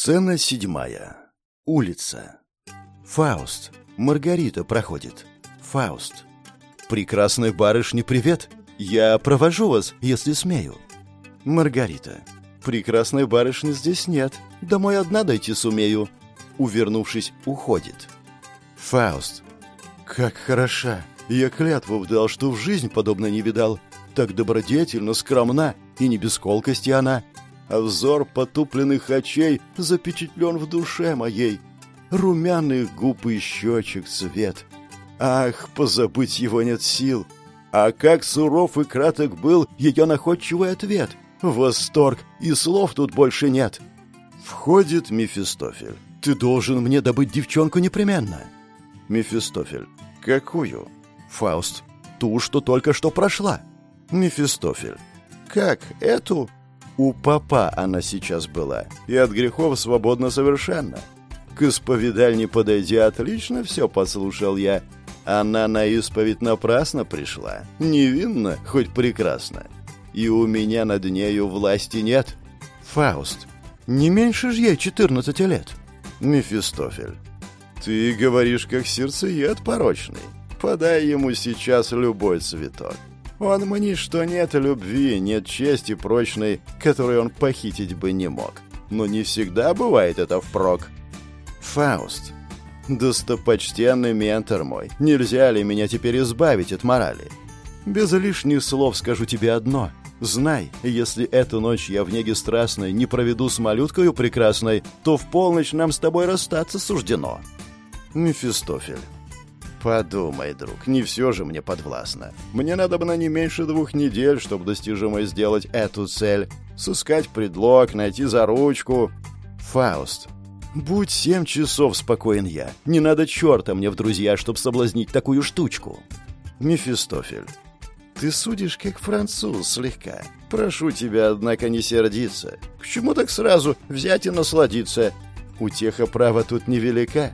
Сцена седьмая. Улица. Фауст. Маргарита проходит. Фауст. Прекрасной барышне привет. Я провожу вас, если смею. Маргарита. Прекрасной барышни здесь нет. Домой одна дойти сумею. Увернувшись, уходит. Фауст. Как хороша. Я клятву дал, что в жизнь подобной не видал. Так добродетельна, скромна, и не без колкости она а взор потупленных очей запечатлен в душе моей. Румяных губ и щечек цвет. Ах, позабыть его нет сил. А как суров и краток был ее находчивый ответ. Восторг, и слов тут больше нет. Входит Мефистофель. Ты должен мне добыть девчонку непременно. Мефистофель. Какую? Фауст. Ту, что только что прошла. Мефистофель. Как, эту? У папа она сейчас была, и от грехов свободна совершенно. К исповедальне подойдя отлично все послушал я. Она на исповедь напрасно пришла, невинно, хоть прекрасно. И у меня над нею власти нет. Фауст, не меньше ж ей четырнадцати лет. Мефистофель, ты говоришь, как сердцеед порочный. Подай ему сейчас любой цветок. Он мнит, что нет любви, нет чести прочной, которую он похитить бы не мог. Но не всегда бывает это впрок. Фауст. Достопочтенный ментор мой, нельзя ли меня теперь избавить от морали? Без лишних слов скажу тебе одно. Знай, если эту ночь я в неге страстной не проведу с малюткою прекрасной, то в полночь нам с тобой расстаться суждено. Мефистофель. Подумай, друг, не все же мне подвластно. Мне надо бы на не меньше двух недель, чтобы достижимо сделать эту цель. Сыскать предлог, найти за ручку. Фауст. Будь семь часов спокоен я. Не надо черта мне в друзья, чтобы соблазнить такую штучку. Мефистофель. Ты судишь, как француз, слегка. Прошу тебя, однако, не сердиться. К чему так сразу взять и насладиться? Утеха права тут невелика.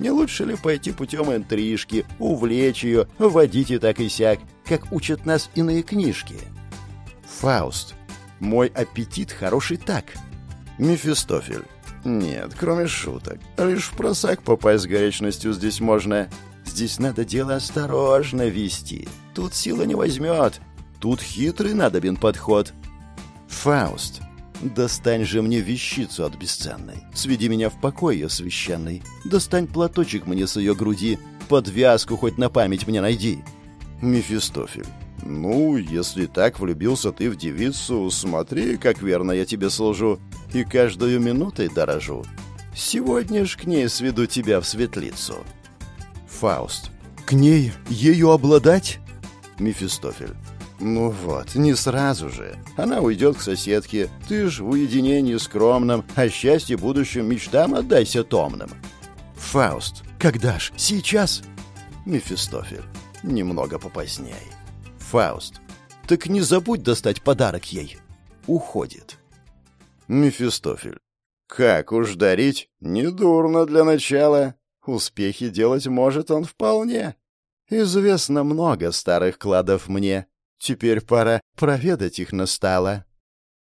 Не лучше ли пойти путем интрижки, увлечь ее, вводить и так и сяк, как учат нас иные книжки? Фауст. Мой аппетит хороший так. Мефистофель. Нет, кроме шуток. Лишь в просак попасть с горячностью здесь можно. Здесь надо дело осторожно вести. Тут сила не возьмет. Тут хитрый надобен подход. Фауст. «Достань же мне вещицу от бесценной, сведи меня в покое священный, достань платочек мне с ее груди, подвязку хоть на память мне найди». Мефистофель. «Ну, если так влюбился ты в девицу, смотри, как верно я тебе служу, и каждую минутой дорожу. Сегодня ж к ней сведу тебя в светлицу». Фауст. «К ней ею обладать?» Мефистофель. «Ну вот, не сразу же. Она уйдет к соседке. Ты ж в уединении скромном, а счастье будущим мечтам отдайся томным». «Фауст, когда ж? Сейчас?» Мефистофель. «Немного попоздней». «Фауст, так не забудь достать подарок ей». Уходит. Мефистофель. «Как уж дарить? Недурно для начала. Успехи делать может он вполне. Известно много старых кладов мне. Теперь пора проведать их настало.